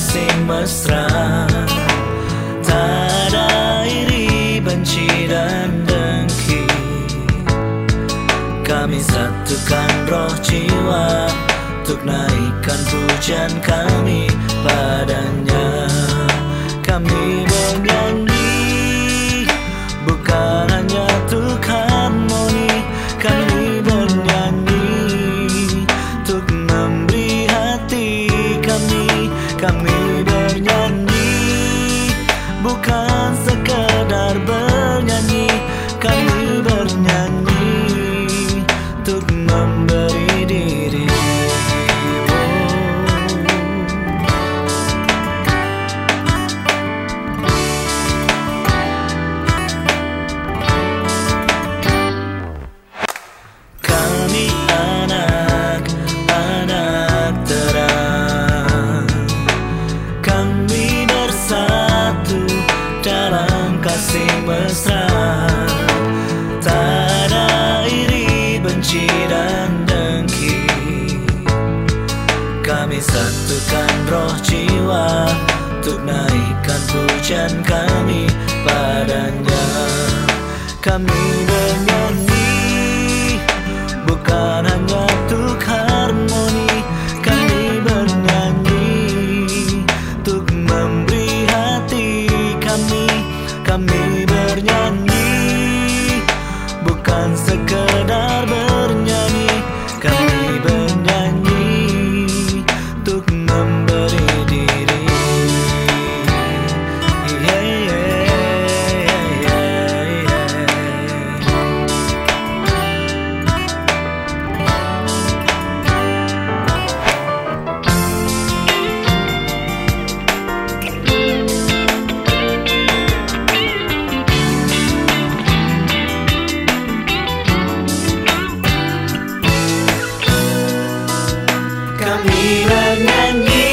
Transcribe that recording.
masih mesra. Tak ada iri, benci dan dengki. Kami satukan roh jiwa Untuk naikkan pujian kami padanya kami bernyanyi Bukan dalam kasih mesra. Tak ada iri, benci dan dengki. Kami satukan roh jiwa Untuk naikkan pujian kami padanya. Kami bernyanyi Bukan Kami bernyanyi. Bukan sekedar even and me.